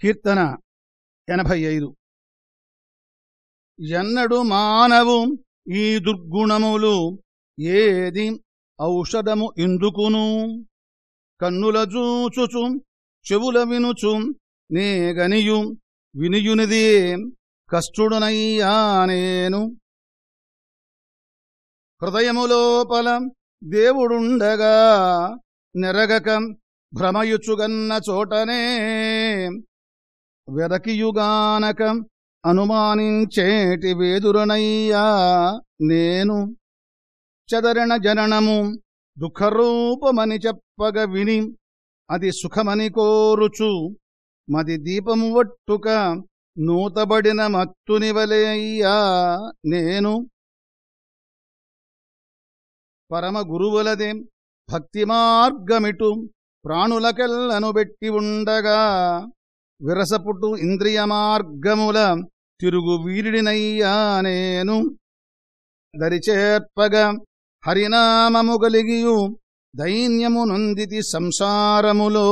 కీర్తన ఎనభై ఐదు ఎన్నడు మానవు ఈ దుర్గుణములు ఏది ఔషధము ఇందుకును? కన్నుల చూచుచు చెవుల వినుచు నేగనియు వినియునిదే కష్టుడునయ్యా నేను హృదయములోపల దేవుడుండగా నెరగక భ్రమయుచుగన్న చోటనే వెదకియుగానక అనుమానించేటి వేదురనయ్యా నేను. చదరణ జననము దుఃఖరూపమని చెప్పగ విని అది సుఖమని కోరుచు. మది దీపము వట్టుక నూతబడిన మత్తునివలేయ్యా నేను. పరమ గురువులదే భక్తి మార్గమిటు ప్రాణులకెల్లను బెట్టి ఉండగా విరసపుటు ఇంద్రియ మార్గముల తిరుగు వీరిడినయ్యా నేను దరిచేర్పగ హరినామము గలిగియు దైన్యము నొందితి సంసారములో.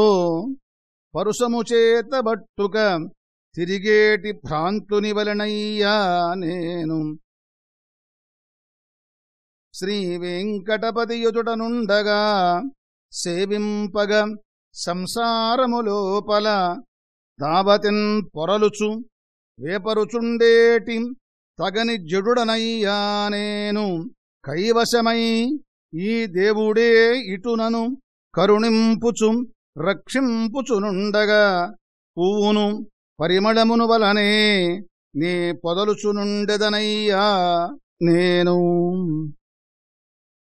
పరుసము చేతబట్టుక తిరిగేటి భ్రాంతుని వలనయ్యా నేను శ్రీ సేవింపగ సంసారము లోపల పొరలుచు వేపరుచుండేటి తగని జడుడనయ్యా నేను. కైవశమై ఈ దేవుడే ఇటునను కరుణింపుచు రక్షింపుచునుండగా. పువ్వును పరిమళమును వలనే నీ పొదలుచునుండెదనయ్యా నేను.